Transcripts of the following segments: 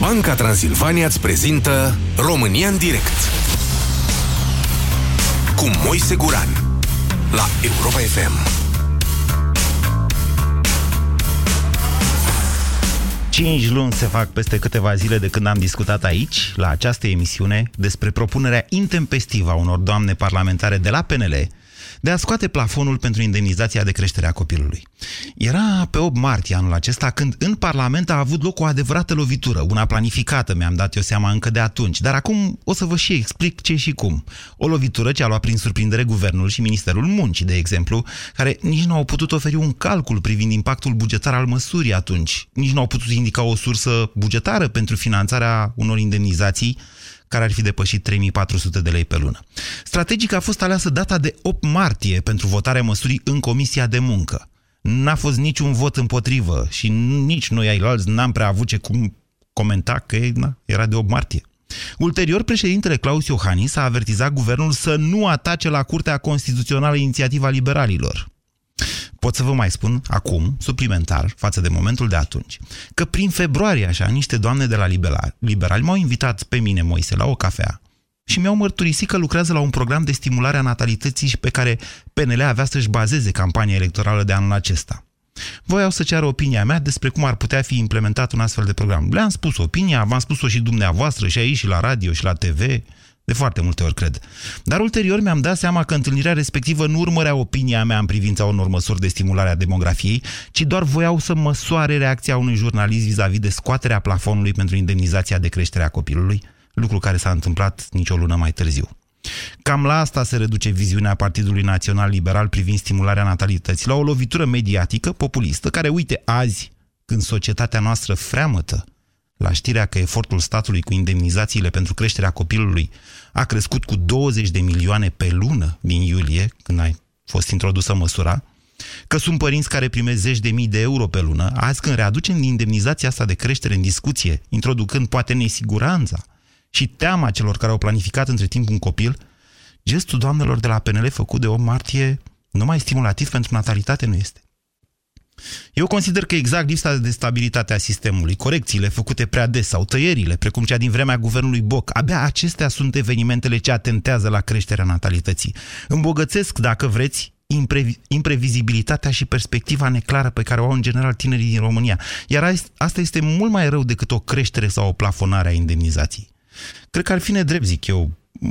Banca Transilvania îți prezintă România în direct cu Moise Guran la Europa FM. Cinci luni se fac peste câteva zile de când am discutat aici, la această emisiune, despre propunerea intempestivă a unor doamne parlamentare de la PNL de a scoate plafonul pentru indemnizația de creștere a copilului. Era pe 8 martie anul acesta când în Parlament a avut loc o adevărată lovitură, una planificată, mi-am dat eu seama încă de atunci, dar acum o să vă și explic ce și cum. O lovitură ce a luat prin surprindere Guvernul și Ministerul Muncii, de exemplu, care nici nu au putut oferi un calcul privind impactul bugetar al măsurii atunci, nici nu au putut indica o sursă bugetară pentru finanțarea unor indemnizații care ar fi depășit 3400 de lei pe lună. Strategic a fost aleasă data de 8 martie pentru votarea măsurii în Comisia de Muncă. N-a fost niciun vot împotrivă și nici noi ailalți n-am prea avut ce cum comenta că na, era de 8 martie. Ulterior, președintele Claus Iohannis a avertizat guvernul să nu atace la Curtea Constituțională inițiativa liberalilor. Pot să vă mai spun acum, suplimentar, față de momentul de atunci, că prin februarie, așa, niște doamne de la liberali, liberali m-au invitat pe mine, Moise, la o cafea și mi-au mărturisit că lucrează la un program de stimulare a natalității și pe care PNL avea să-și bazeze campania electorală de anul acesta. Voiau să ceară opinia mea despre cum ar putea fi implementat un astfel de program. Le-am spus opinia, v-am spus-o și dumneavoastră, și aici, și la radio, și la TV, de foarte multe ori, cred. Dar ulterior mi-am dat seama că întâlnirea respectivă nu urmărea opinia mea în privința unor măsuri de stimulare a demografiei, ci doar voiau să măsoare reacția unui jurnalist vis-a-vis de scoaterea plafonului pentru indemnizația de creștere a copilului, lucru care s-a întâmplat nicio lună mai târziu. Cam la asta se reduce viziunea Partidului Național Liberal privind stimularea natalității, la o lovitură mediatică populistă, care, uite, azi, când societatea noastră freamătă la știrea că efortul statului cu indemnizațiile pentru creșterea copilului a crescut cu 20 de milioane pe lună din iulie, când a fost introdusă măsura, că sunt părinți care primesc zeci de mii de euro pe lună, azi când readucem indemnizația asta de creștere în discuție, introducând poate nesiguranța și teama celor care au planificat între timp un copil, gestul doamnelor de la PNL făcut de 8 martie numai stimulativ pentru natalitate nu este. Eu consider că exact lipsa de stabilitate a sistemului, corecțiile făcute prea des sau tăierile, precum cea din vremea guvernului Boc, abia acestea sunt evenimentele ce atentează la creșterea natalității. Îmbogățesc, dacă vreți, impre- imprevizibilitatea și perspectiva neclară pe care o au în general tinerii din România. Iar asta este mult mai rău decât o creștere sau o plafonare a indemnizației. Cred că ar fi nedrept, zic eu,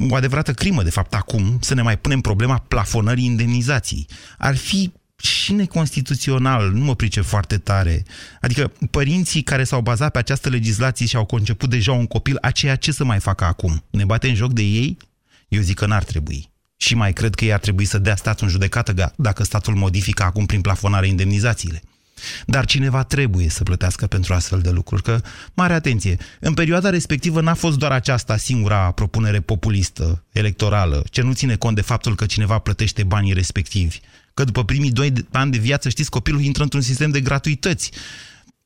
o adevărată crimă, de fapt, acum, să ne mai punem problema plafonării indemnizației. Ar fi și neconstituțional, nu mă pricep foarte tare. Adică părinții care s-au bazat pe această legislație și au conceput deja un copil, aceea ce să mai facă acum? Ne bate în joc de ei? Eu zic că n-ar trebui. Și mai cred că ei ar trebui să dea statul în judecată dacă statul modifică acum prin plafonare indemnizațiile. Dar cineva trebuie să plătească pentru astfel de lucruri, că, mare atenție, în perioada respectivă n-a fost doar aceasta singura propunere populistă, electorală, ce nu ține cont de faptul că cineva plătește banii respectivi că după primii doi ani de viață, știți, copilul intră într-un sistem de gratuități.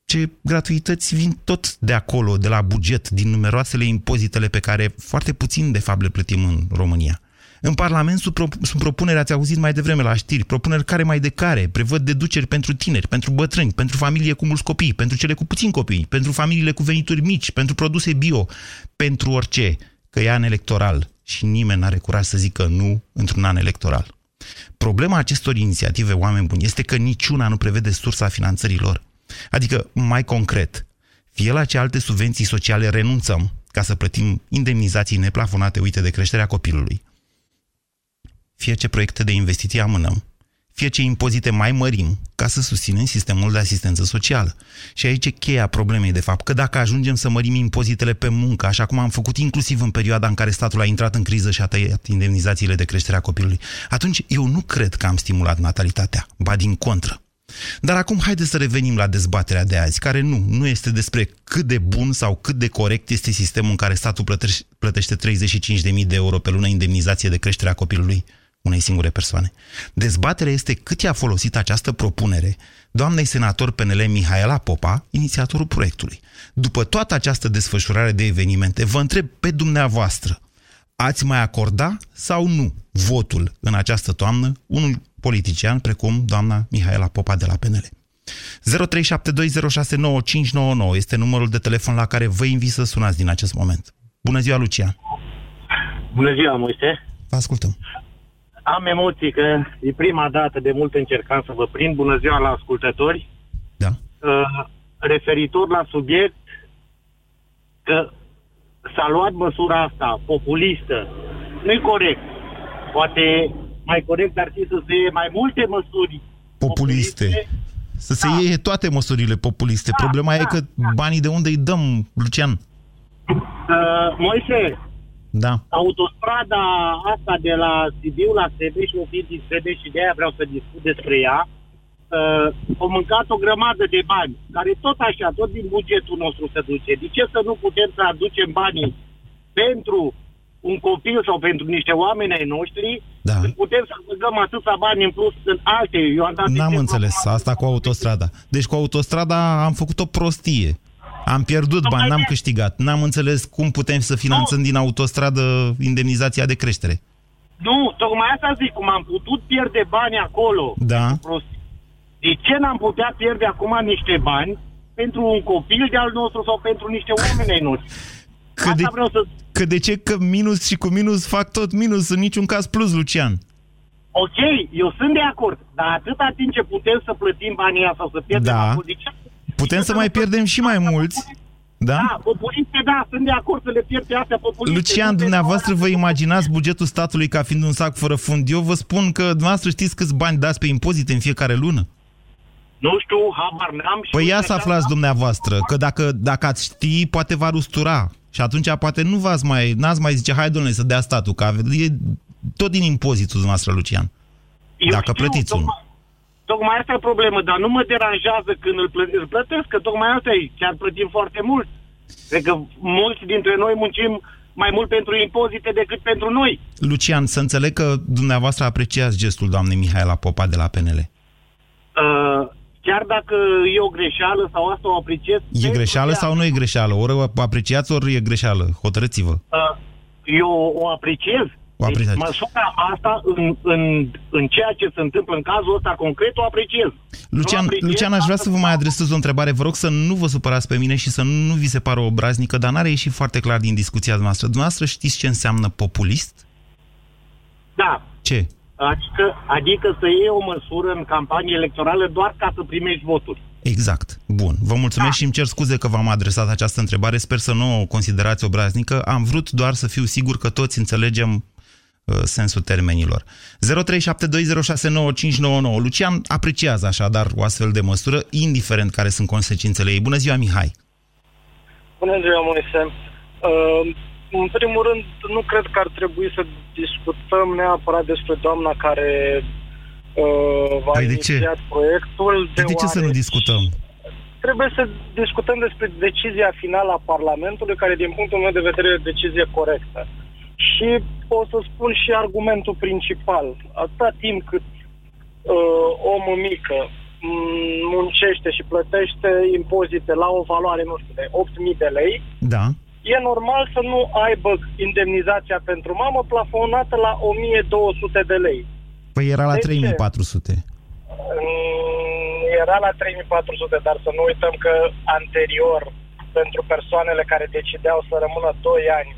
Ce gratuități vin tot de acolo, de la buget, din numeroasele impozitele pe care foarte puțin, de fapt, le plătim în România. În Parlament sunt, pro- sunt propuneri, ați auzit mai devreme la știri, propuneri care mai de care, prevăd deduceri pentru tineri, pentru bătrâni, pentru familie cu mulți copii, pentru cele cu puțini copii, pentru familiile cu venituri mici, pentru produse bio, pentru orice, că e an electoral și nimeni n-are curaj să zică nu într-un an electoral. Problema acestor inițiative, oameni buni, este că niciuna nu prevede sursa finanțărilor. Adică, mai concret, fie la ce alte subvenții sociale renunțăm ca să plătim indemnizații neplafonate, uite, de creșterea copilului, fie ce proiecte de investiții amânăm, fie ce impozite mai mărim ca să susținem sistemul de asistență socială. Și aici e cheia problemei, de fapt, că dacă ajungem să mărim impozitele pe muncă, așa cum am făcut inclusiv în perioada în care statul a intrat în criză și a tăiat indemnizațiile de creștere a copilului, atunci eu nu cred că am stimulat natalitatea, ba din contră. Dar acum haideți să revenim la dezbaterea de azi, care nu, nu este despre cât de bun sau cât de corect este sistemul în care statul plătește 35.000 de euro pe lună indemnizație de creștere a copilului unei singure persoane. Dezbaterea este cât i-a folosit această propunere doamnei senator PNL Mihaela Popa, inițiatorul proiectului. După toată această desfășurare de evenimente, vă întreb pe dumneavoastră, ați mai acorda sau nu votul în această toamnă unul politician precum doamna Mihaela Popa de la PNL? 0372069599 este numărul de telefon la care vă invit să sunați din acest moment. Bună ziua, Lucian! Bună ziua, Moise! Vă ascultăm! Am emoții că e prima dată de mult încercam să vă prind. Bună ziua la ascultători! Da. Uh, referitor la subiect, că s-a luat măsura asta populistă. Nu-i corect. Poate mai corect ar fi să se iei mai multe măsuri populiste. populiste. Să se da. iei toate măsurile populiste. Da, Problema da, e că da. banii de unde îi dăm, Lucian? Uh, Moise, da. autostrada asta de la Sibiu la Sebeș, o fi din Sebeș și de aia vreau să discut despre ea, uh, au mâncat o grămadă de bani, care tot așa, tot din bugetul nostru se duce. De ce să nu putem să aducem banii pentru un copil sau pentru niște oameni ai noștri, da. putem să băgăm atâția bani în plus în alte. Eu am dat N-am înțeles asta cu autostrada. Deci cu autostrada am făcut o prostie. Am pierdut Tocmai bani, n-am câștigat. N-am înțeles cum putem să finanțăm nu. din autostradă indemnizația de creștere. Nu, tocmai asta zic, cum am putut pierde bani acolo. Da. De ce n-am putea pierde acum niște bani pentru un copil de al nostru sau pentru niște oameni ai noștri? Că de, vreau să... că de ce că minus și cu minus fac tot minus, în niciun caz plus, Lucian? Ok, eu sunt de acord, dar atâta timp ce putem să plătim banii sau să pierdem da. acolo, de ce? Putem să mai pierdem și mai mulți. Da? Da, populiste, da, sunt de acord să le pierde astea populiste. Lucian, dumneavoastră vă imaginați bugetul statului ca fiind un sac fără fund? Eu vă spun că dumneavoastră știți câți bani dați pe impozite în fiecare lună? Nu știu, habar n-am. Păi ia să aflați dumneavoastră, că dacă, dacă ați ști, poate va rustura. Și atunci poate nu v-ați mai, n-ați mai zice, hai domnule să dea statul, că e tot din impozitul dumneavoastră, Lucian. Eu dacă știu, plătiți unul. Tocmai asta e problemă, dar nu mă deranjează când îl, plă- îl plătesc, că tocmai asta e, chiar plătim foarte mult. Cred că mulți dintre noi muncim mai mult pentru impozite decât pentru noi. Lucian, să înțeleg că dumneavoastră apreciați gestul doamnei Mihaela Popa de la PNL. Uh, chiar dacă e o greșeală sau asta o apreciez... E greșeală sau nu e greșeală? Ori o apreciați, ori e greșeală? Hotărăți-vă. Uh, eu o apreciez. O apreciez. Deci, măsura asta, în, în, în ceea ce se întâmplă în cazul ăsta concret, o apreciez. Lucian, apreciez Lucian aș vrea să vă mai adresez o întrebare. Vă rog să nu vă supărați pe mine și să nu vi se pară obraznică, dar n-are ieșit foarte clar din discuția noastră. Dumneavoastră știți ce înseamnă populist? Da. Ce? Adică, adică să iei o măsură în campanie electorală doar ca să primești voturi. Exact. Bun. Vă mulțumesc da. și îmi cer scuze că v-am adresat această întrebare. Sper să nu o considerați obraznică. Am vrut doar să fiu sigur că toți înțelegem uh, sensul termenilor. 0372069599. Lucian apreciază așadar o astfel de măsură, indiferent care sunt consecințele ei. Bună ziua, Mihai! Bună ziua, Moise! Uh, în primul rând, nu cred că ar trebui să discutăm neapărat despre doamna care uh, va păi inițiat proiectul. De, de ce să nu discutăm? Trebuie să discutăm despre decizia finală a Parlamentului, care din punctul meu de vedere e o decizie corectă. Și o să spun și argumentul principal. Atâta timp cât uh, omul mică muncește și plătește impozite la o valoare, nu știu, de 8.000 de lei, da e normal să nu aibă indemnizația pentru mamă plafonată la 1200 de lei. Păi era la de 3400. Ce? Era la 3400, dar să nu uităm că anterior, pentru persoanele care decideau să rămână 2 ani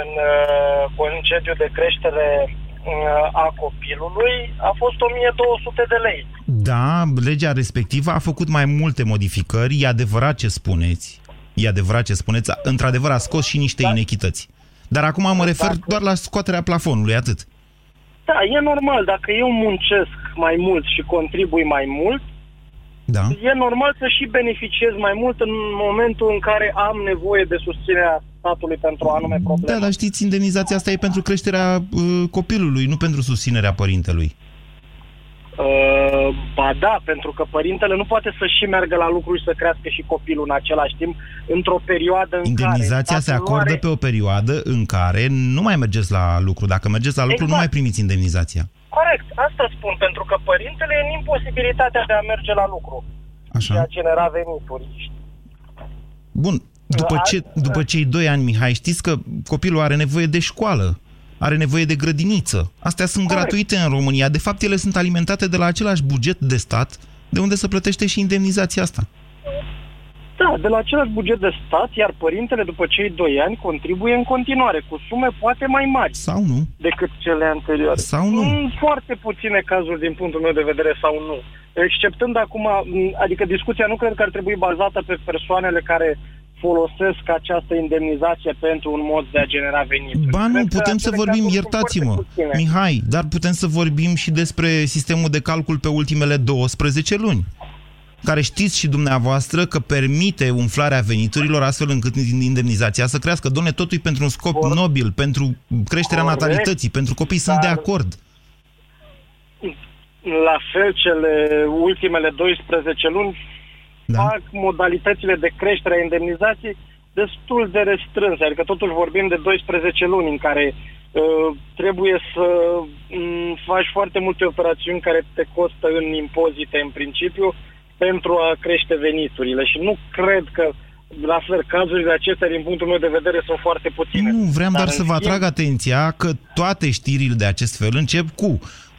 în uh, concediu de creștere uh, a copilului, a fost 1200 de lei. Da, legea respectivă a făcut mai multe modificări, e adevărat ce spuneți, E adevărat ce spuneți. Într-adevăr a scos și niște da. inechități. Dar acum mă refer doar la scoaterea plafonului, atât. Da, e normal. Dacă eu muncesc mai mult și contribui mai mult, da. e normal să și beneficiez mai mult în momentul în care am nevoie de susținerea statului pentru anume probleme. Da, dar știți, indemnizația asta e pentru creșterea uh, copilului, nu pentru susținerea părintelui. Uh, ba da, pentru că părintele nu poate să și meargă la lucru și să crească și copilul în același timp, într-o perioadă în Indemnizația care... se acordă are... pe o perioadă în care nu mai mergeți la lucru. Dacă mergeți la lucru, exact. nu mai primiți indemnizația. Corect, asta spun, pentru că părintele e în imposibilitatea de a merge la lucru Așa. și a genera venituri. Bun, după, ce, după cei doi ani, Mihai, știți că copilul are nevoie de școală are nevoie de grădiniță. Astea sunt Corect. gratuite în România. De fapt, ele sunt alimentate de la același buget de stat de unde să plătește și indemnizația asta. Da, de la același buget de stat, iar părintele după cei doi ani contribuie în continuare, cu sume poate mai mari. Sau nu. Decât cele anterioare. Sau nu. În foarte puține cazuri din punctul meu de vedere sau nu. Exceptând acum, adică discuția nu cred că ar trebui bazată pe persoanele care folosesc această indemnizație pentru un mod de a genera venituri. Ba nu, putem să vorbim, iertați-mă, Mihai, dar putem să vorbim și despre sistemul de calcul pe ultimele 12 luni care știți și dumneavoastră că permite umflarea veniturilor astfel încât indemnizația să crească. Doamne, totul e pentru un scop Corect. nobil, pentru creșterea Corect. natalității, pentru copii, sunt Dar... de acord. La fel, cele ultimele 12 luni da. fac modalitățile de creștere a indemnizației destul de restrânse. Adică totuși vorbim de 12 luni în care uh, trebuie să um, faci foarte multe operațiuni care te costă în impozite în principiu pentru a crește veniturile și nu cred că la fel, cazurile acestea, din punctul meu de vedere, sunt foarte puține. Nu, vreau doar să vă atrag atenția că toate știrile de acest fel încep cu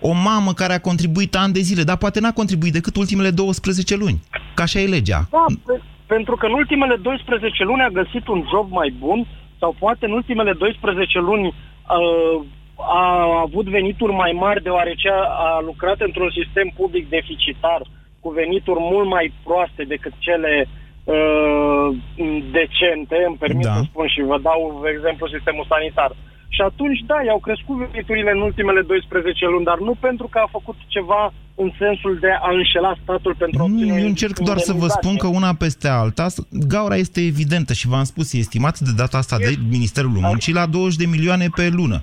o mamă care a contribuit ani de zile, dar poate n-a contribuit decât ultimele 12 luni. Ca așa e legea. Da, pe, pentru că în ultimele 12 luni a găsit un job mai bun sau poate în ultimele 12 luni uh, a avut venituri mai mari deoarece a, a lucrat într-un sistem public deficitar cu venituri mult mai proaste decât cele uh, decente, îmi permit da. să spun și vă dau exemplu sistemul sanitar. Și atunci, da, i-au crescut veniturile în ultimele 12 luni, dar nu pentru că a făcut ceva în sensul de a înșela statul pentru a obține... Eu încerc doar să vă spun că una peste alta, gaura este evidentă și v-am spus, e estimat de data asta de Ministerul Muncii la 20 de milioane pe lună.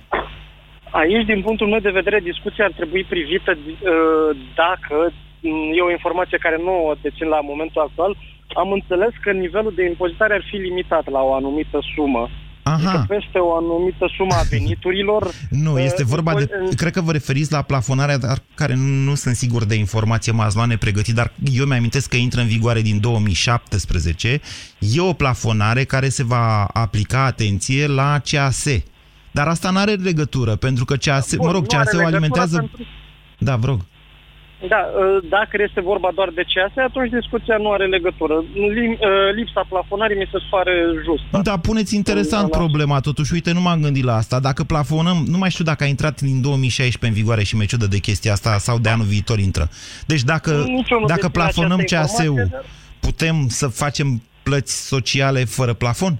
Aici, din punctul meu de vedere, discuția ar trebui privită uh, dacă e o informație care nu o dețin la momentul actual, am înțeles că nivelul de impozitare ar fi limitat la o anumită sumă. Aha. Adică peste o anumită sumă a veniturilor... nu, este vorba de... Cred că vă referiți la plafonarea, dar care nu sunt sigur de informație, m-ați luat nepregătit, dar eu mi-amintesc că intră în vigoare din 2017. E o plafonare care se va aplica, atenție, la CAS. Dar asta nu are legătură, pentru că CAS, Bun, mă rog, CAS-ul alimentează... Pentru... Da, vă rog. Da, ă, dacă este vorba doar de CAS, atunci discuția nu are legătură. Ă, lipsa plafonării mi se pare justă. Da, puneți interesant problema totuși. Uite, nu m-am gândit la asta. Dacă plafonăm, nu mai știu dacă a intrat din 2016 în vigoare și meciudă de chestia asta sau de anul viitor intră. Deci dacă, dacă plafonăm CAS-ul, putem să facem plăți sociale fără plafon?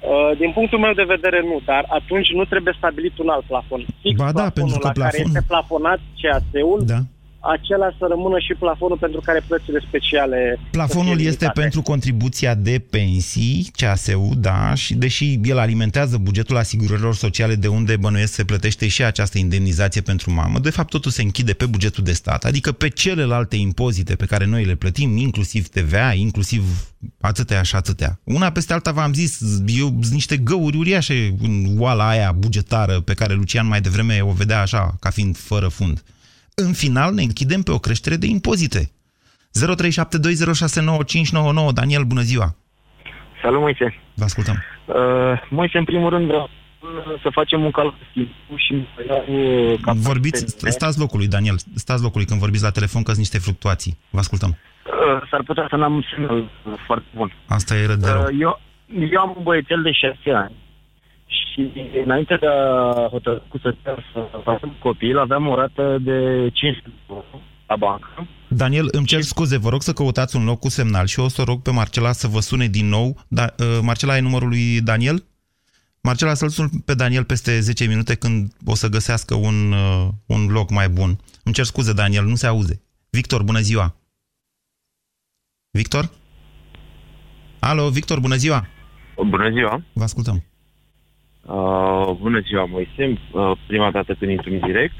Uh, din punctul meu de vedere, nu, dar atunci nu trebuie stabilit un alt plafon. Fix ba da, pentru că la plafon... care este plafonat CAS-ul, da acela să rămână și plafonul pentru care plățile speciale... Plafonul este pentru contribuția de pensii, CASU, da, și deși el alimentează bugetul asigurărilor sociale de unde bănuiesc se plătește și această indemnizație pentru mamă, de fapt totul se închide pe bugetul de stat, adică pe celelalte impozite pe care noi le plătim, inclusiv TVA, inclusiv atâtea și atâtea. Una peste alta v-am zis, eu sunt niște găuri uriașe în oala aia bugetară pe care Lucian mai devreme o vedea așa, ca fiind fără fund în final ne închidem pe o creștere de impozite. 0372069599 Daniel, bună ziua! Salut, Moise! Vă ascultăm! Uh, Moise, în primul rând, să facem un calcul și... Uh, vorbiți, stați locului, Daniel, stați locului când vorbiți la telefon, că sunt niște fluctuații. Vă ascultăm. Uh, s-ar putea să n-am semnal foarte bun. Asta e rău. Uh, eu, eu am un băiețel de 6 ani și înainte de a hotărâ cu să facem copil, aveam o rată de 500 la bancă. Daniel, îmi cer scuze, vă rog să căutați un loc cu semnal și o să rog pe Marcela să vă sune din nou. Da, uh, Marcela, ai numărul lui Daniel? Marcela, să-l sun pe Daniel peste 10 minute când o să găsească un, uh, un loc mai bun. Îmi cer scuze, Daniel, nu se auze. Victor, bună ziua! Victor? Alo, Victor, bună ziua! Bună ziua! Vă ascultăm. Uh, bună ziua, Moise. Uh, prima dată când intru în direct.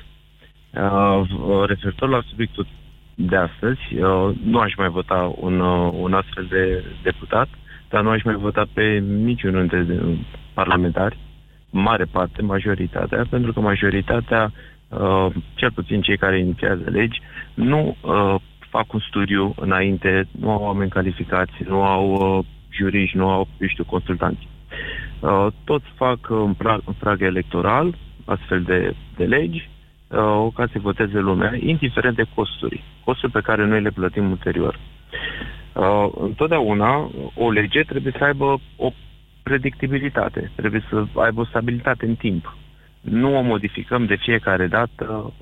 Uh, referitor la subiectul de astăzi, uh, nu aș mai vota un, uh, un astfel de deputat, dar nu aș mai vota pe niciunul dintre parlamentari, mare parte, majoritatea, pentru că majoritatea, uh, cel puțin cei care inițiază legi, nu uh, fac un studiu înainte, nu au oameni calificați, nu au uh, juriști, nu au, eu știu, consultanți. Uh, toți fac în prag, în prag electoral astfel de, de legi uh, ca să voteze lumea, indiferent de costuri, costuri pe care noi le plătim ulterior. Uh, întotdeauna o lege trebuie să aibă o predictibilitate, trebuie să aibă o stabilitate în timp. Nu o modificăm de fiecare dată,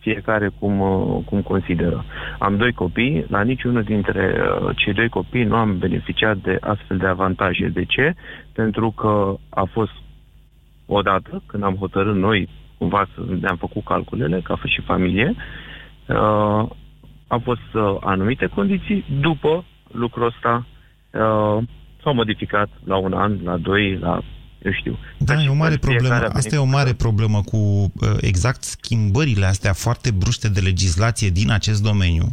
fiecare cum, uh, cum consideră. Am doi copii, la niciunul dintre uh, cei doi copii nu am beneficiat de astfel de avantaje. De ce? Pentru că a fost odată, când am hotărât noi, cumva să ne-am făcut calculele, ca și familie, uh, au fost uh, anumite condiții, după lucrul ăsta uh, s-au modificat la un an, la doi, la eu știu. Da, e o mare problemă. Asta e o mare problemă cu uh, exact schimbările astea foarte bruște de legislație din acest domeniu.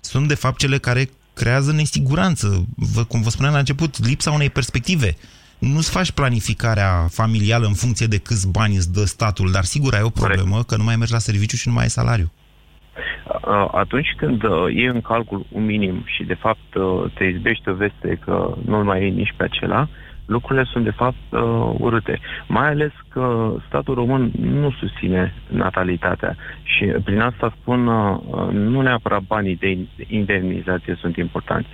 Sunt de fapt cele care creează nesiguranță. Vă, cum vă spuneam la început, lipsa unei perspective. Nu-ți faci planificarea familială în funcție de câți bani îți dă statul, dar sigur ai o problemă Corect. că nu mai mergi la serviciu și nu mai ai salariu. Atunci când uh, iei în calcul un minim și de fapt uh, te izbește o veste că nu mai e nici pe acela, lucrurile sunt de fapt uh, urâte. Mai ales că statul român nu susține natalitatea și prin asta spun uh, nu neapărat banii de indemnizație sunt importanți.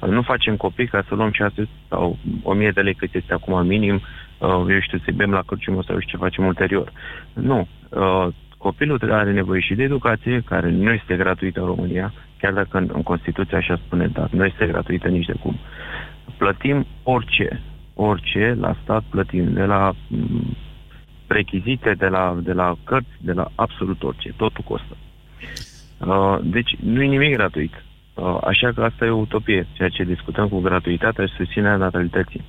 Uh, nu facem copii ca să luăm 6 sau 1000 de lei cât este acum minim, uh, eu știu, să bem la cârciumă sau știu ce facem ulterior. Nu. Uh, copilul are nevoie și de educație, care nu este gratuită în România, chiar dacă în, în Constituție așa spune, dar nu este gratuită nici de cum. Plătim orice, orice la stat plătim, de la mm, rechizite, de la, de la cărți, de la absolut orice, totul costă. Uh, deci nu e nimic gratuit. Uh, așa că asta e o utopie, ceea ce discutăm cu gratuitatea și susținerea natalității.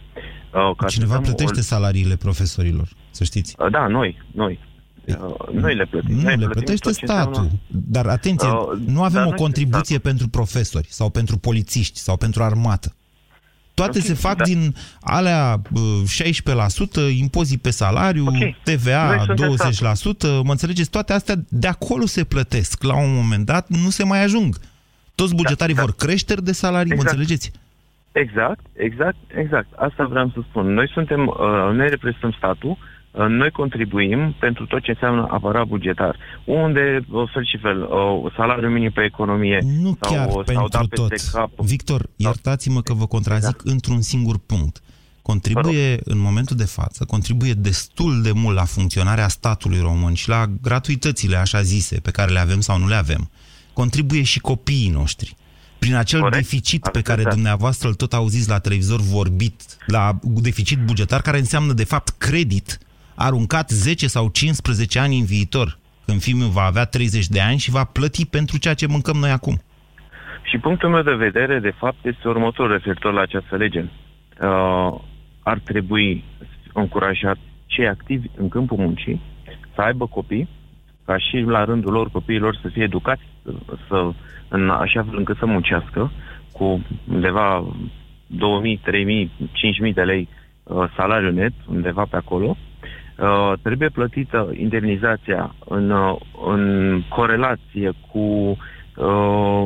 Uh, ca Cineva plătește o... salariile profesorilor, să știți. Uh, da, noi, noi. Uh, noi le plătim. Nu, noi le plătește statul. Înseamnă... Dar atenție, uh, nu avem o contribuție pentru profesori sau pentru polițiști sau pentru armată. Toate okay, se fac da. din alea 16%, impozit pe salariu, okay. TVA 20%, mă înțelegeți? Toate astea de acolo se plătesc. La un moment dat nu se mai ajung. Toți da, bugetarii da, da. vor creșteri de salarii, exact. mă înțelegeți? Exact, exact, exact. Asta vreau să spun. Noi suntem, uh, noi reprezentăm statul, Uh, noi contribuim pentru tot ce înseamnă aparat bugetar. Unde, fel și fel, salariul minim pe economie nu sau, chiar sau pentru da tot. Cap. Victor, iertați-mă că vă contrazic da. într-un singur punct. Contribuie, în momentul de față, contribuie destul de mult la funcționarea statului român și la gratuitățile așa zise pe care le avem sau nu le avem. Contribuie și copiii noștri prin acel Corect. deficit pe care dumneavoastră îl tot auziți la televizor vorbit, la deficit bugetar, care înseamnă de fapt credit aruncat 10 sau 15 ani în viitor, când filmul va avea 30 de ani și va plăti pentru ceea ce mâncăm noi acum. Și punctul meu de vedere, de fapt, este următorul referitor la această lege. Uh, ar trebui încurajat cei activi în câmpul muncii să aibă copii, ca și la rândul lor copiilor să fie educați să, în așa fel încât să muncească cu undeva 2000, 3000, 5000 de lei uh, salariu net, undeva pe acolo, Uh, trebuie plătită indemnizația în, uh, în corelație cu, uh,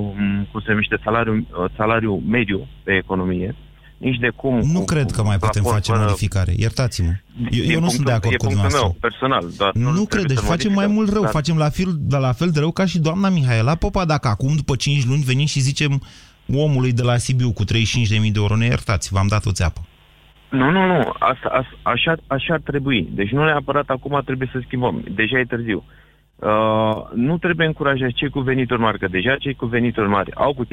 cum se numește, salariul, uh, salariul mediu pe economie. Nici de cum... Nu cu, cred că mai putem face modificare. Iertați-mă. Eu, eu nu sunt de acord cu dumneavoastră. meu, personal. Dar nu, nu cred, deci facem mai mult rău. Dar... Facem la fel, la fel de rău ca și doamna Mihaela Popa, dacă acum, după 5 luni, venim și zicem omului de la Sibiu cu 35.000 de euro, ne iertați, v-am dat o țeapă. Nu, nu, nu. Asta, asta, așa, așa ar trebui. Deci nu neapărat acum trebuie să schimbăm. Deja e târziu. Uh, nu trebuie încurajat cei cu venituri mari, că deja cei cu venituri mari au cu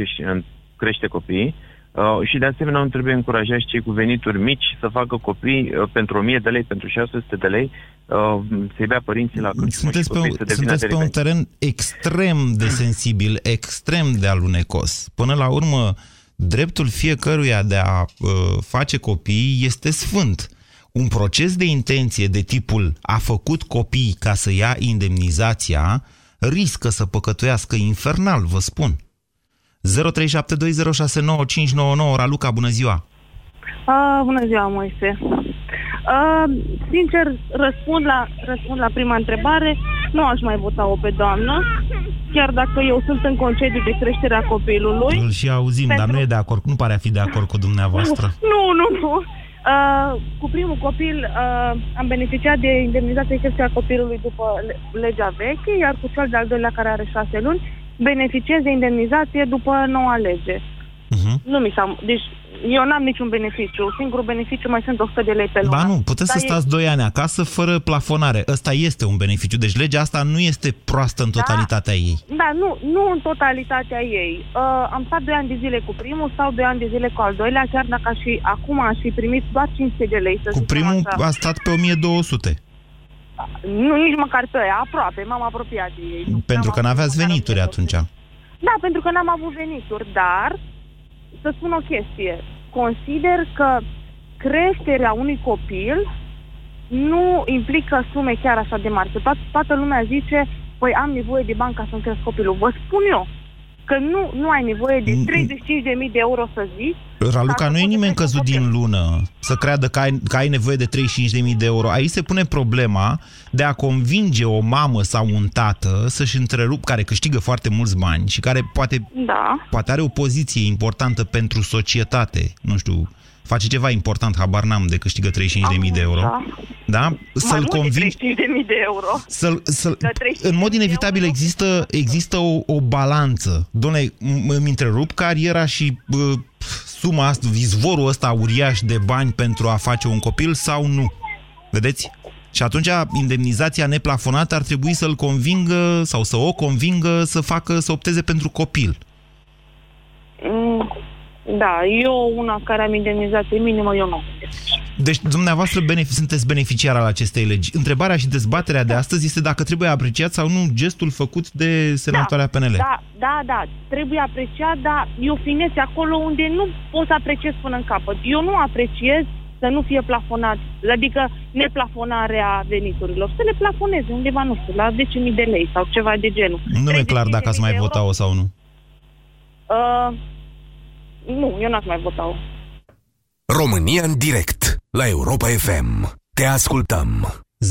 crește copiii uh, și de asemenea nu trebuie încurajat cei cu venituri mici să facă copii uh, pentru 1000 de lei, pentru 600 de lei, uh, să-i bea părinții la Sunteți pe, un, sunteți pe un teren extrem de sensibil, extrem de alunecos. Până la urmă, uh, dreptul fiecăruia de a uh, face copii este sfânt. Un proces de intenție de tipul a făcut copii ca să ia indemnizația riscă să păcătuiască infernal, vă spun. 0372069599 Raluca, bună ziua! Uh, bună ziua, Moise! Uh, sincer, răspund la, răspund la prima întrebare. Nu aș mai vota-o pe doamnă, chiar dacă eu sunt în concediu de creștere a copilului. Îl și auzim, pentru... dar nu e de acord, nu pare a fi de acord cu dumneavoastră. Nu, nu, nu. Uh, cu primul copil uh, am beneficiat de indemnizație creșterea copilului după le- legea veche, iar cu cel de-al doilea care are șase luni, beneficiez de indemnizație după noua lege. Uh-huh. Nu mi s-a... Deci eu n-am niciun beneficiu. Singurul beneficiu mai sunt 100 de lei pe lună. Ba nu, puteți să Dar e- stați 2 ani acasă fără plafonare. Ăsta este un beneficiu. Deci legea asta nu este proastă în Da. totalitatea ei. Da, nu, nu în totalitatea ei. Uh, am stat 2 ani de zile cu primul, stau 2 ani de zile cu al doilea, chiar dacă aș fi, acum aș fi primit doar 500 de lei, să Cu zicem primul așa. a stat pe 1200. Nu, nici măcar pe aia, aproape, m-am apropiat de ei. Pentru N-am că avut n-aveați măcar venituri 1200. atunci. Da, pentru că n-am avut venituri, dar să spun o chestie. Consider că creșterea unui copil nu implică sume chiar așa de mari. Că toată, toată lumea zice, păi am nevoie de bani ca să-mi cresc copilul. Vă spun eu că nu, nu ai nevoie de Mm, 35.000 de euro să zici. Raluca, Ca să nu e poți nimeni să căzut crești un din lună să creadă că ai, că ai nevoie de 35.000 de euro. Aici se pune problema de a convinge o mamă sau un tată să-și întrerup, care câștigă foarte mulți bani și care poate, Da. poate are o poziție importantă pentru societate, nu știu, face ceva important, habar n-am, de câștigă 35.000 de euro. Da. Da? Mai Să-l mult de convingi... 35.000 de euro. Să, să, Că 35 în mod de inevitabil euro- există, există o, o balanță. Doamne, m- îmi întrerup cariera și bă, suma asta, izvorul ăsta uriaș de bani pentru a face un copil sau nu? Vedeți? Și atunci indemnizația neplafonată ar trebui să-l convingă sau să o convingă să facă, să opteze pentru copil. Mm, Da, eu una care am indemnizație minimă, eu nu. Deci dumneavoastră benefic- sunteți beneficiar al acestei legi. Întrebarea și dezbaterea de astăzi este dacă trebuie apreciat sau nu gestul făcut de senatoarea PNL. Da, da, da, trebuie apreciat, dar e o finețe acolo unde nu poți să apreciezi până în capăt. Eu nu apreciez să nu fie plafonat, adică neplafonarea veniturilor, să le plafoneze undeva, nu știu, la 10.000 de lei sau ceva de genul. Nu mi-e clar dacă ați mai 35.000 de vota-o sau nu. Uh, nu, eu n-aș mai vota-o. România în direct la Europa FM. Te ascultăm. 0372069599.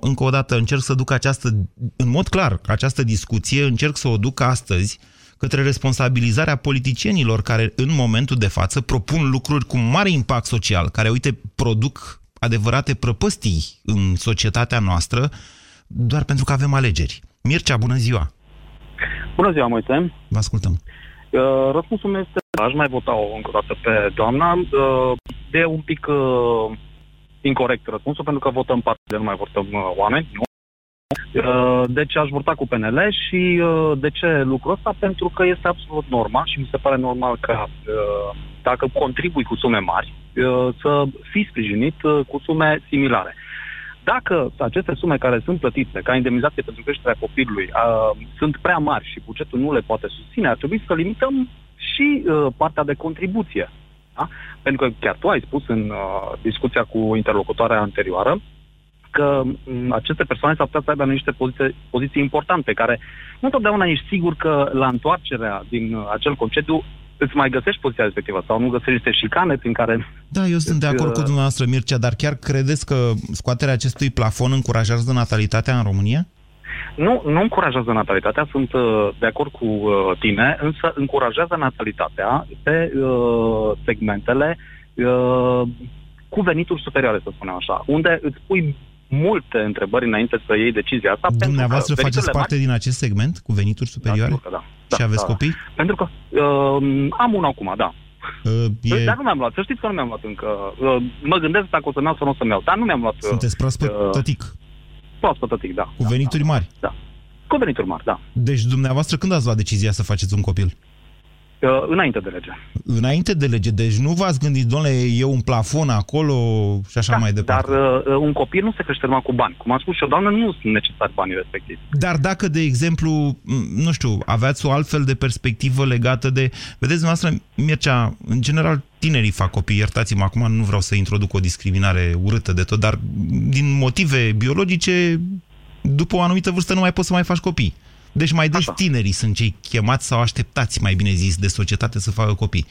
Încă o dată încerc să duc această, în mod clar, această discuție, încerc să o duc astăzi către responsabilizarea politicienilor care în momentul de față propun lucruri cu mare impact social, care, uite, produc adevărate prăpăstii în societatea noastră doar pentru că avem alegeri. Mircea, bună ziua! Bună ziua, Moise. Vă ascultăm. Uh, Răspunsul meu este aș mai vota-o încă o dată pe doamna. Uh, E un pic uh, incorrect răspunsul, pentru că votăm partide, nu mai votăm uh, oameni, nu? Uh, Deci aș vota cu PNL și uh, de ce lucrul ăsta? Pentru că este absolut normal și mi se pare normal că uh, dacă contribui cu sume mari, uh, să fii sprijinit uh, cu sume similare. Dacă aceste sume care sunt plătite ca indemnizație pentru creșterea copilului uh, sunt prea mari și bugetul nu le poate susține, ar trebui să limităm și uh, partea de contribuție. Da? Pentru că chiar tu ai spus în uh, discuția cu interlocutoarea anterioară că m, aceste persoane s-ar putea să aibă niște poziții, poziții importante, care nu întotdeauna ești sigur că la întoarcerea din uh, acel concediu îți mai găsești poziția respectivă sau nu găsești niște șicane prin care Da, eu sunt de Deci, acord uh, cu dumneavoastră, Mircea, dar chiar credeți că scoaterea acestui plafon încurajează natalitatea în România? Nu, nu încurajează natalitatea, sunt uh, de acord cu uh, tine, însă încurajează natalitatea pe uh, segmentele uh, cu venituri superioare, să spunem așa, unde îți pui multe întrebări înainte să iei decizia asta. Dumneavoastră pentru că faceți veniturile parte din acest segment cu venituri mari, superioare? Da, sigur că da. Și Da, aveți da, copii? Pentru că uh, am unul acum, da. Uh, e... Dar nu mi-am luat, să știți că nu mi-am luat încă. Uh, mă gândesc dacă o să-mi iau sau nu o să-mi iau, dar nu mi-am luat uh, Sunteți proaspăt uh, tătic, proaspăt tătic, da. cu da, venituri mari. Da. Cu venituri mari, da. Deci dumneavoastră când ați luat decizia să faceți un copil? Uh, înainte de lege. Înainte de lege, deci nu v-ați gândit, domnule, e un plafon acolo și așa da, mai departe. Dar uh, un copil nu se crește numai cu bani. Cum a spus și o doamnă, nu sunt necesari banii respectivi. Dar dacă, de exemplu, m, nu știu, aveați o altfel de perspectivă legată de... Vedeți, dumneavoastră, Mircea, în general, tinerii fac copii, iertați-mă, acum nu vreau să introduc o discriminare urâtă de tot, dar din motive biologice, după o anumită vârstă nu mai poți să mai faci copii. Deci mai des Așa. tinerii sunt cei chemați sau așteptați, mai bine zis, de societate să facă copii.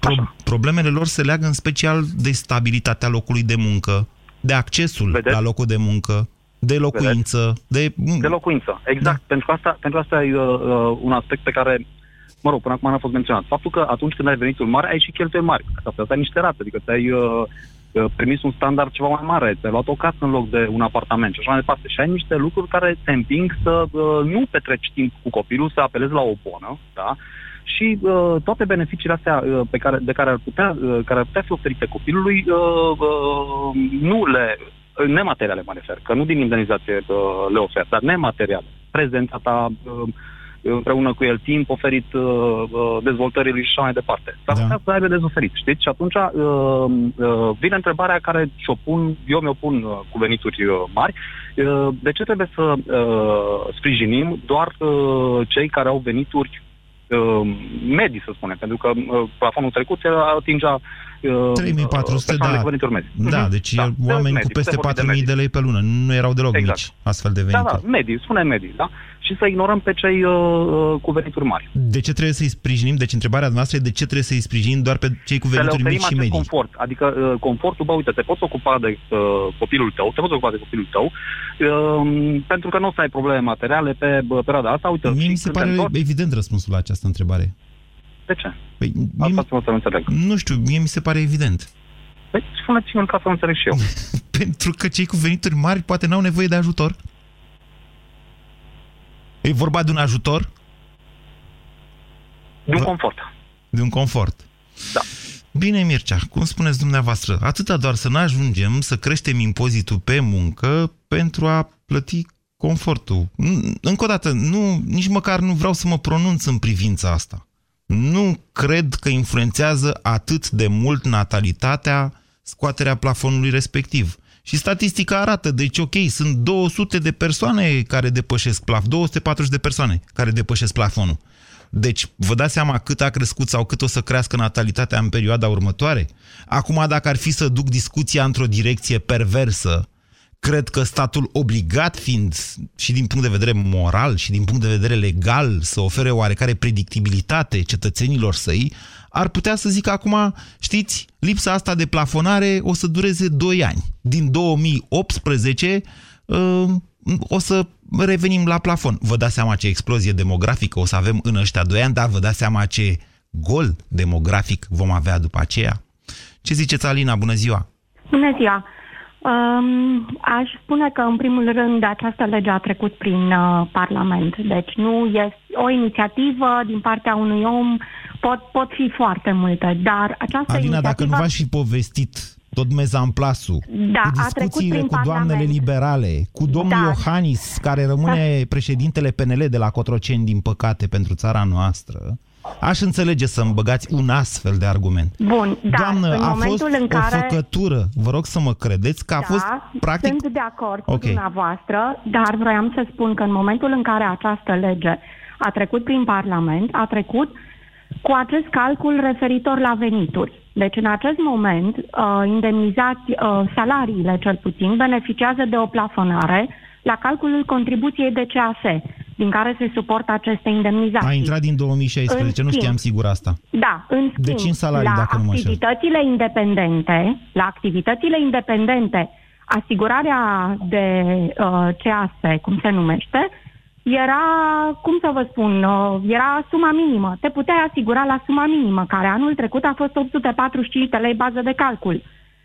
Pro- Așa. problemele lor se leagă în special de stabilitatea locului de muncă, de accesul Vedeți? la locul de muncă, de locuință, de... De locuință, exact. Da. Pentru asta, pentru asta e uh, uh, un aspect pe care mă rog, până acum n-a fost menționat, faptul că atunci când ai venituri mari, ai și cheltuieli mari. Asta ai niște rate, adică ți-ai uh, uh, permis un standard ceva mai mare, ți-ai luat o casă în loc de un apartament și așa mai departe. Și ai niște lucruri care te împing să uh, nu petreci timp cu copilul, să apelezi la o bonă, da? și uh, toate beneficiile astea uh, pe care, de care ar, putea, uh, care ar putea fi oferite copilului uh, uh, nu le nemateriale mă refer, că nu din indemnizație uh, le ofer, dar nemateriale. Prezența ta, uh, împreună cu el timp oferit uh, uh dezvoltării și așa mai departe. Dar da. putea să aibă dezoferit, știți? Și atunci uh, uh, vine întrebarea care și-o pun, eu mi-o pun uh, cu venituri uh, mari, uh, de ce trebuie să uh, sprijinim doar uh, cei care au venituri uh, medii, să spunem, pentru că uh, plafonul trecut atingea 3400, uh, da. Da, mhm. deci da, oameni medii, cu peste 4000 de, de lei pe lună. Nu erau deloc exact. mici astfel de venituri. Da, da, medii, spune medii, da? Și să ignorăm pe cei uh, uh, cu venituri mari. De ce trebuie să-i sprijinim? Deci întrebarea noastră e de ce trebuie să-i sprijinim doar pe cei cu venituri mici și medii? confort. Adică uh, confortul, bă, uite, te poți ocupa de uh, copilul tău, te poți ocupa de copilul tău, uh, pentru că nu o să ai probleme materiale pe uh, perioada asta. Uite, Mie mi se pare întorc... evident răspunsul la această întrebare. De ce? Păi, Asta mie, să înțeleg. Nu știu, mie mi se pare evident. Păi spuneți-mi ca să înțeleg și eu. Pentru că cei cu venituri mari poate n-au nevoie de ajutor. E vorba de un ajutor? De un confort. De un confort. Da. Bine, Mircea, cum spuneți dumneavoastră, atâta doar să nu ajungem să creștem impozitul pe muncă pentru a plăti confortul. Încă o dată, nu, nici măcar nu vreau să mă pronunț în privința asta nu cred că influențează atât de mult natalitatea scoaterea plafonului respectiv. Și statistica arată, deci ok, sunt 200 de persoane care depășesc plafon, 240 de persoane care depășesc plafonul. Deci, vă dați seama cât a crescut sau cât o să crească natalitatea în perioada următoare? Acum, dacă ar fi să duc discuția într-o direcție perversă, cred că statul obligat fiind și din punct de vedere moral și din punct de vedere legal să ofere oarecare predictibilitate cetățenilor săi, ar putea să zică acum, știți, lipsa asta de plafonare o să dureze 2 ani. Din 2018 uh, o să revenim la plafon. Vă dați seama ce explozie demografică o să avem în ăștia 2 ani, dar vă dați seama ce gol demografic vom avea după aceea? Ce ziceți, Alina? Bună ziua! Bună ziua! Um, aș spune că, în primul rând, această lege a trecut prin uh, Parlament. Deci nu este o inițiativă din partea unui om, pot, pot fi foarte multe, dar această Alina, inițiativă... dacă nu v-aș fi povestit tot mezamplasul, da, cu discuțiile cu doamnele liberale, cu domnul da. Iohannis, care rămâne da. președintele PNL de la Cotroceni, din păcate, pentru țara noastră, Aș înțelege să-mi băgați un astfel de argument. Bun, da. Doamnă, în a fost în care... o făcătură. Vă rog să mă credeți că a da, fost practic... sunt de acord okay. cu dumneavoastră, dar vroiam să spun că în momentul în care această lege a trecut prin Parlament, a trecut cu acest calcul referitor la venituri. Deci, în acest moment, uh, indemnizați, uh, salariile, cel puțin, beneficiază de o plafonare la calculul contribuției de CAS, din care se suportă aceste indemnizații. A intrat din 2016, în nu știam sigur asta. Da, în schimb, de 5 salarii, la dacă nu mă activitățile independente, la activitățile independente, asigurarea de uh, CAS, cum se numește, era, cum să vă spun, uh, era suma minimă. Te puteai asigura la suma minimă, care anul trecut a fost 845 de lei bază de calcul.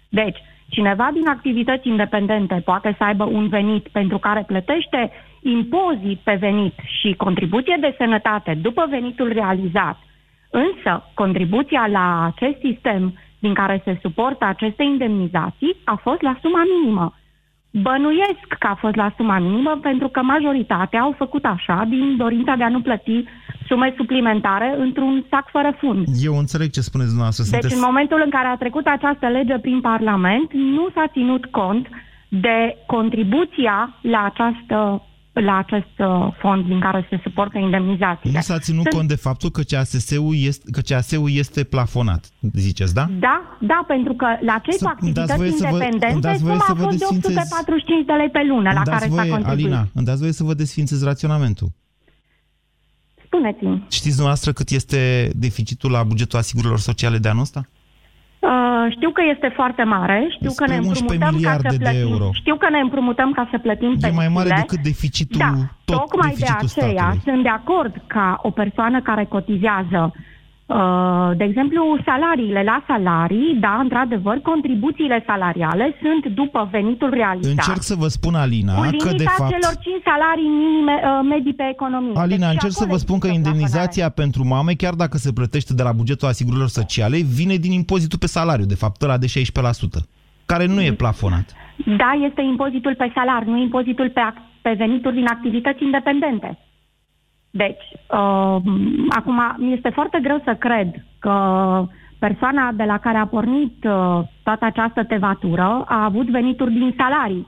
Deci, Cineva din activități independente poate să aibă un venit pentru care plătește impozit pe venit și contribuție de sănătate după venitul realizat, însă contribuția la acest sistem din care se suportă aceste indemnizații a fost la suma minimă. Bănuiesc că a fost la suma minimă pentru că majoritatea au făcut așa din dorința de a nu plăti sume suplimentare într-un sac fără fund. Eu înțeleg ce spuneți dumneavoastră. Deci sunteți... în momentul în care a trecut această lege prin Parlament, nu s-a ținut cont de contribuția la această la acest uh, fond din care se suportă indemnizațiile. Nu s-a ținut Sunt... cont de faptul că CAS-ul este, că CAS-ul este plafonat, ziceți, da? Da, da, pentru că la cei cu activități independente suma a fost de 845 de lei pe lună la care s-a contribuit. Alina, îmi dați voie să vă desfințez raționamentul. Spuneți-mi. Știți dumneavoastră cât este deficitul la bugetul asigurărilor sociale de anul ăsta? Uh, știu că este foarte mare, știu Spre că ne 11 împrumutăm ca miliarde să de plătim. euro. Știu că ne împrumutăm ca să plătim E mai mare pensiile. decât deficitul, Da, tot tocmai de deficitul aceea statului. sunt de acord ca o persoană care cotizează Uh, de exemplu, salariile la salarii, da, într-adevăr, contribuțiile salariale sunt după venitul realizat. Încerc să vă spun, Alina, cu că limita de fapt... celor 5 salarii minime, uh, medii pe economie. Alina, Deci, încerc să acolo vă spun că există indemnizația pentru mame, chiar dacă se plătește de la bugetul asigurărilor sociale, vine din impozitul pe salariu, de fapt, ăla de 16%, care nu e plafonat. plafonare. Da, este impozitul pe salar, nu impozitul pe, ac- pe venituri din activități independente. Deci, uh, acum, mi este foarte greu să cred că persoana de la care a pornit uh, toată această tevatură a avut venituri din salarii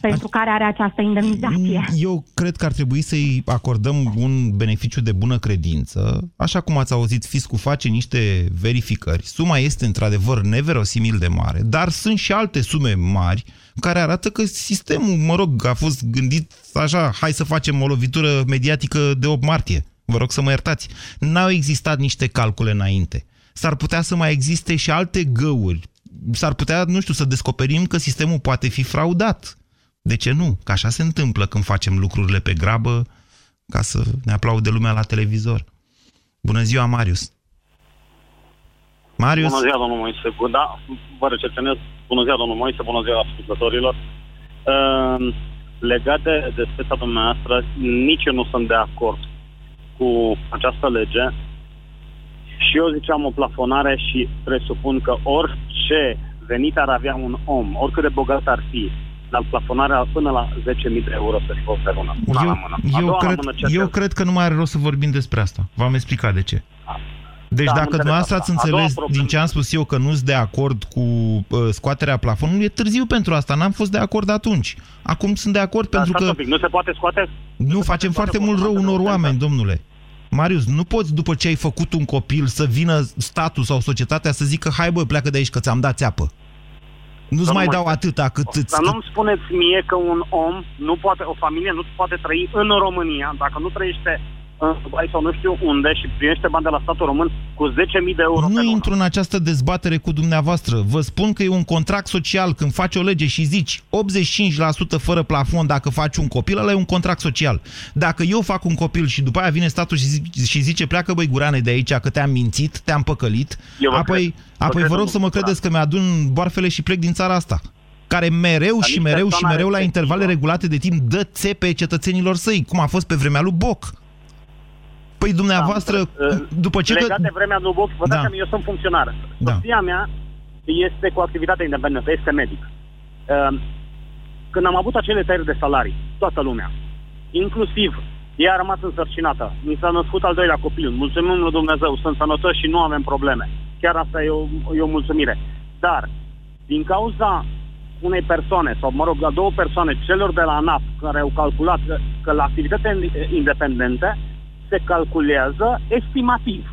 pentru care are această indemnizație. Eu cred că ar trebui să-i acordăm un beneficiu de bună credință. Așa cum ați auzit, fiscul face niște verificări. Suma este într-adevăr neverosimil de mare, dar sunt și alte sume mari care arată că sistemul, mă rog, a fost gândit așa, hai să facem o lovitură mediatică de 8 martie. Vă rog să mă iertați. N-au existat niște calcule înainte. S-ar putea să mai existe și alte găuri. S-ar putea, nu știu, să descoperim că sistemul poate fi fraudat. De ce nu? Că așa se întâmplă când facem lucrurile pe grabă ca să ne aplaude lumea la televizor. Bună ziua, Marius! Marius? Bună ziua, domnul Moise. Da, vă recepționez. Bună ziua, domnul Moise. Bună ziua, ascultătorilor. Uh, legat de, de speța dumneavoastră, nici eu nu sunt de acord cu această lege. Și eu ziceam o plafonare și presupun că orice venit ar avea un om, oricât de bogat ar fi, dar plafonarea până la 10.000 de euro să fie pe lună. Una Eu, la mână. A eu, doua la cred, mână ce eu fel? cred că nu mai are rost să vorbim despre asta. V-am explicat de ce. Deci Da, am dacă înțeles dumneavoastră asta. ați A doua înțeles problemă- din ce am spus eu că nu sunt de acord cu uh, scoaterea plafonului, e târziu pentru asta. N-am fost de acord atunci. Acum sunt de acord Dar pentru stați că un pic, nu se poate scoate nu facem foarte mult rău unor oameni, domnule. Marius, nu poți după ce ai făcut un copil să vină statul sau societatea să zică hai bă, pleacă de aici că ți-am dat țeapă. Nu-ți Domnul mai dau Moise, atâta cât îți... Dar nu-mi spuneți mie că un om nu poate, o familie nu poate trăi în România. Dacă nu trăiește în Dubai sau nu știu unde și primește bani de la statul român cu 10.000 de euro pe Nu lună. intru în această dezbatere cu dumneavoastră. Vă spun că e un contract social. Când faci o lege și zici 85% fără plafon dacă faci un copil, ăla e un contract social. Dacă eu fac un copil și după aia vine statul și zice, și zice pleacă băi gurane de aici că te-am mințit, te-am păcălit, Eu vă apoi, cred. Vă apoi cred, vă rog domnul să mă Bucuran. credeți că mi-adun boarfele și plec din țara asta care mereu Dar și nici mereu și persoana mereu la respectivă. intervale regulate de timp dă țepe cetățenilor săi, cum a fost pe vremea lui Boc. Păi dumneavoastră, Uh, după ce... Legat Că... de vremea lui Boc, vă Da. dați seama, eu sunt funcționar. Da. Soția mea este cu activitate independentă, este medic. Uh, Când am avut acele tăieri de salarii, toată lumea, inclusiv ea a rămas însărcinată. Mi s-a născut al doilea copil. Mulțumim lui Dumnezeu, sunt sănătoși și nu avem probleme. Chiar asta e o, e o mulțumire. Dar, din cauza unei persoane, sau mă rog, la două persoane, celor de la ANAP, care au calculat că, că la activitate independente se calculează estimativ.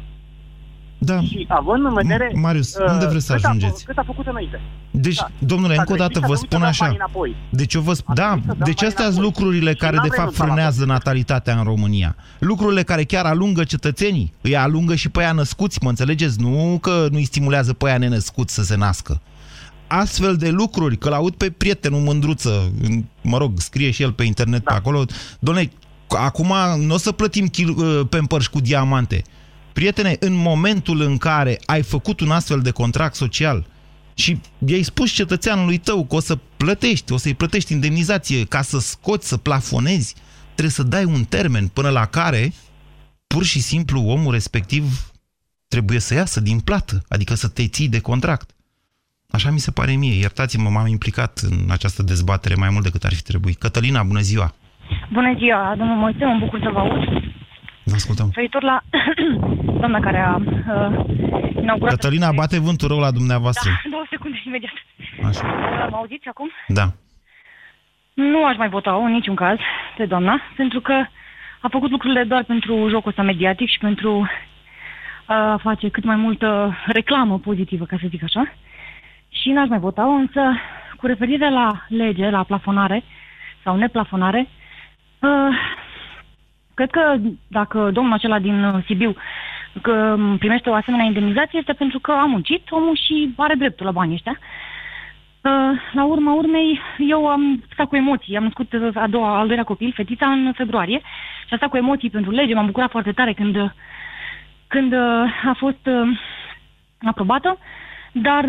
Da. Și având în vedere... M- Marius, unde vreți să cât ajungeți? A, cât a făcut înainte. Deci, Da. domnule, S-a încă o greșit, dată a vă trebuit să spun dăm așa. banii înapoi. Deci eu vă sp- A da, trebuit să dăm deci banii astea sunt înapoi. lucrurile Și care n-am de fapt renunțat la frânează natalitatea în România. Lucrurile care chiar alungă cetățenii. Îi alungă și pe aia născuți, mă înțelegeți? Nu că nu îi stimulează pe aia nenăscuți să se nască. Astfel de lucruri, că l-aud pe prietenul Mândruță, în- mă rog, scrie și el pe internet Da. pe acolo, doamne, acum nu o să plătim kil, pe împărși cu diamante. Prietene, în momentul în care ai făcut un astfel de contract social și i-ai spus cetățeanului tău că o să plătești, o să-i plătești indemnizație ca să scoți, să plafonezi, trebuie să dai un termen până la care pur și simplu omul respectiv trebuie să iasă din plată, adică să te ții de contract. Așa mi se pare mie. Iertați-mă, m-am implicat în această dezbatere mai mult decât ar fi trebuit. Cătălina, bună ziua! Bună ziua, domnul Moise, mă bucur să vă aud. Vă ascultăm. Referitor la doamna care a uh, inaugurat... Cătălina, bate vântul rău la dumneavoastră. Da, două secunde imediat. Așa. Uh, Mă auziți acum? Da. Nu aș mai vota în niciun caz pe doamna, pentru că a făcut lucrurile doar pentru jocul ăsta mediatic și pentru a face cât mai multă reclamă pozitivă, ca să zic așa. Și n-aș mai vota însă cu referire la lege, la plafonare sau neplafonare, uh, cred că dacă domnul acela din uh, Sibiu că primește o asemenea indemnizație este pentru că a muncit omul și are dreptul la banii ăștia. Uh, la urma urmei, eu am stat cu emoții. Am născut uh, a doua, al doilea copil, fetița, în februarie și am stat cu emoții pentru lege. M-am bucurat foarte tare când, când a fost aprobată, dar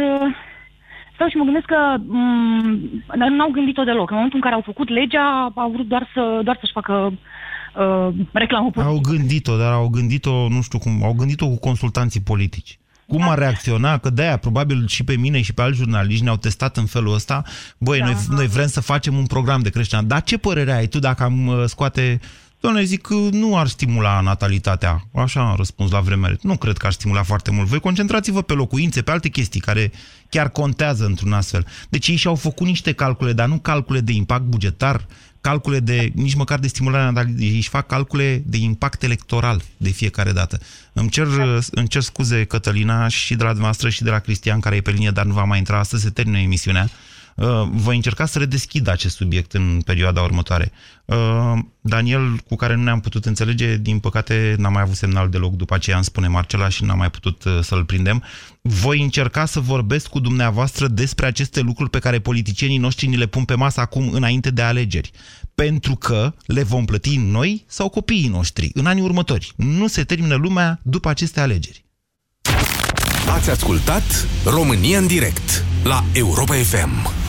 stau și mă gândesc că m- n-au gândit-o deloc. În momentul în care au făcut legea, au vrut doar, să, doar să-și facă uh, reclamă politică. Au gândit-o, dar au gândit-o, nu știu cum, au gândit-o cu consultanții politici. Cum ar reacționa? Că de-aia, probabil și pe mine și pe alți jurnaliști ne-au testat în felul ăsta. Băi, da. noi, noi vrem să facem un program de creștere. Dar ce părere ai tu dacă am uh, scoate Doamne, zic că nu ar stimula natalitatea. Așa am răspuns la vreme. Nu cred că ar stimula foarte mult. Voi concentrați-vă pe locuințe, pe alte chestii care chiar contează într-un astfel. Deci ei și-au făcut niște calcule, dar nu calcule de impact bugetar, calcule de, nici măcar de stimulare natalității, ei își fac calcule de impact electoral de fiecare dată. Îmi cer, îmi cer scuze, Cătălina, și de la dumneavoastră și de la Cristian, care e pe linie, dar nu va mai intra astăzi, se termină emisiunea. Uh, voi încerca să redeschid acest subiect în perioada următoare. Uh, Daniel, cu care nu ne-am putut înțelege, din păcate n-am mai avut semnal deloc, după aceea îmi spune Marcela și n-am mai putut uh, să-l prindem. Voi încerca să vorbesc cu dumneavoastră despre aceste lucruri pe care politicienii noștri ni le pun pe masă acum înainte de alegeri. Pentru că le vom plăti noi sau copiii noștri în anii următori. Nu se termină lumea după aceste alegeri. Ați ascultat România în direct la Europa FM